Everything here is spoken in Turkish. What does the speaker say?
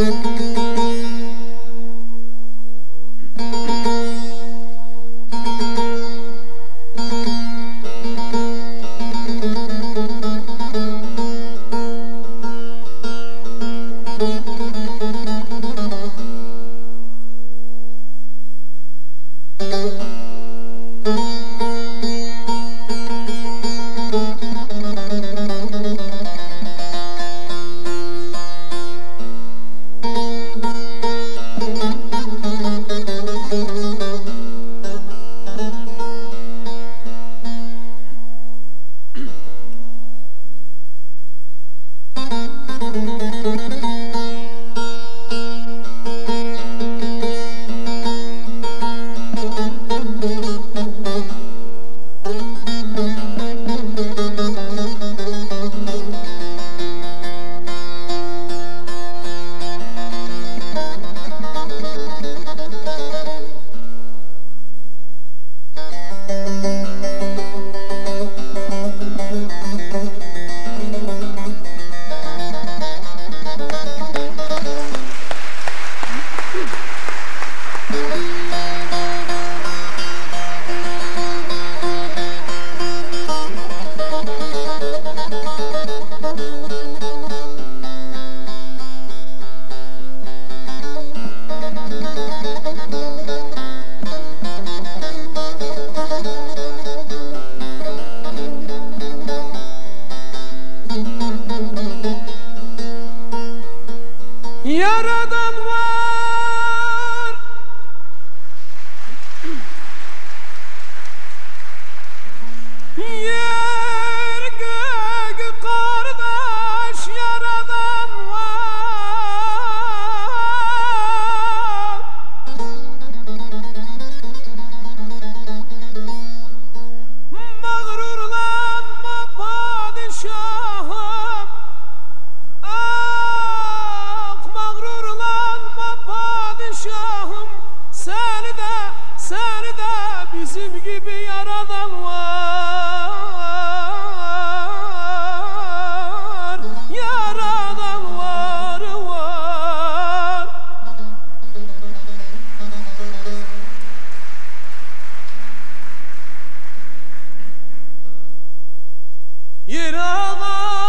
Thank you. Thank you. Yaradan Resim gibi yaradan var. Yaradan var var. Yaradan